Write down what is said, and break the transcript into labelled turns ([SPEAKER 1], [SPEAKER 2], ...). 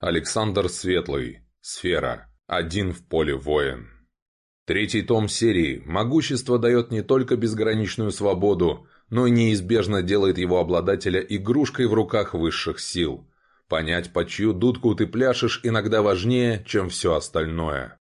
[SPEAKER 1] Александр Светлый. Сфера. Один в поле воин. Третий том серии «Могущество» дает не только безграничную свободу, но и неизбежно делает его обладателя игрушкой в руках высших сил. Понять, по чью дудку ты пляшешь, иногда важнее, чем все остальное.